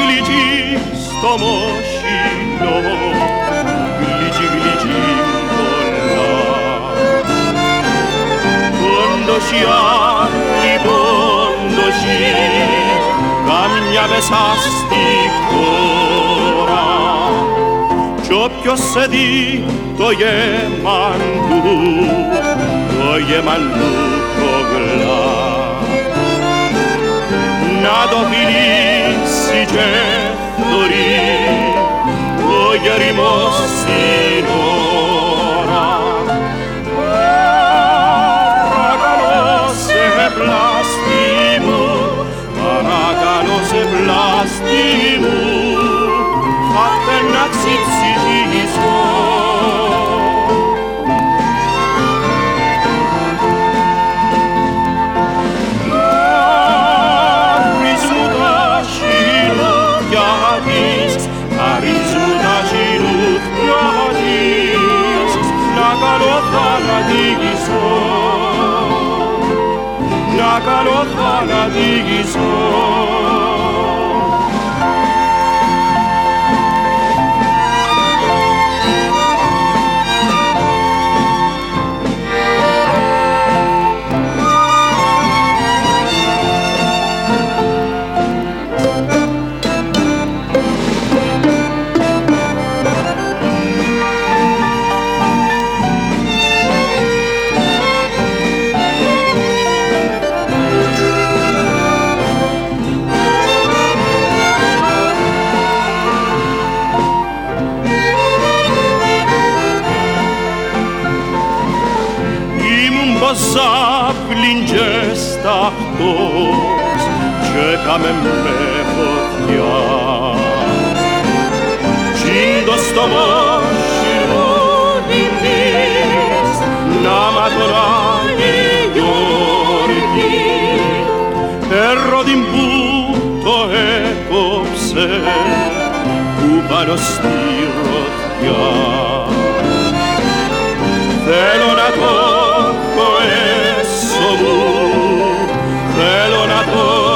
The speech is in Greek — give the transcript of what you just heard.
γλυκής στο μοχυλό γλυκή γλυκή πολλά. Πόντος η άλλη καμιά μέσα στη χώρα. Κι όποιος σε δει το γέμαν του το γέμαν του κοβλά να το φιλεί και δωρεί το γεριμός να καλό θανατηγήσω ζάπλιν και σταχτός και κάμε με φωτιά. Κι το στομό χειρόνιμης να ματωράει γιορτή ερώδιν που το έκοψε που πάνω στη amor.